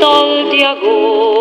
sol de agosto.